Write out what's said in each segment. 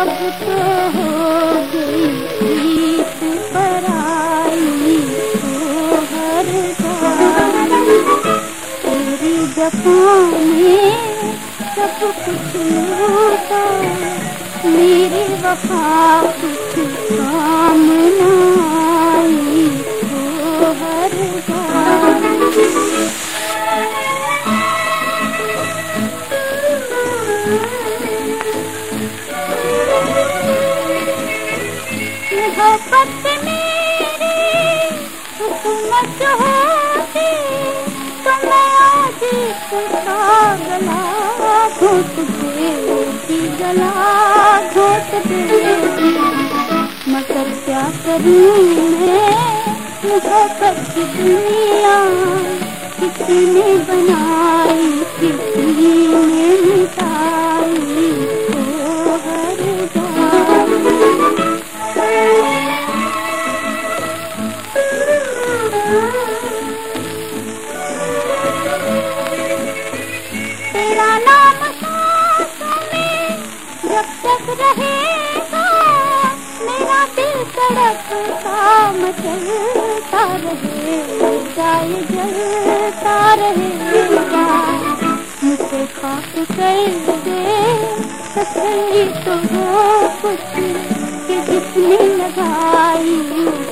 अब तो हो गई पराई हो हर तेरी जफाने सब कुछ लूटा, मेरी वफा कुछ काम ना मोहब्बत मेरी, हुकूमत होती तो मैं आज इसका गला घोट देती गला घोट देती मगर क्या करूँ मैं मोहब्बत दुनिया किसी ने बनाई रहेगा मेरा दिल तड़पता मचलता रहेगा जाए जलता रहेगा मुझे खाक कर दे तसली तो वो कुछ कि जिसने लगाई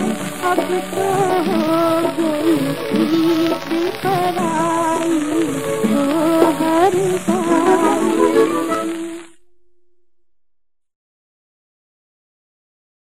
अब तो हो गई पराई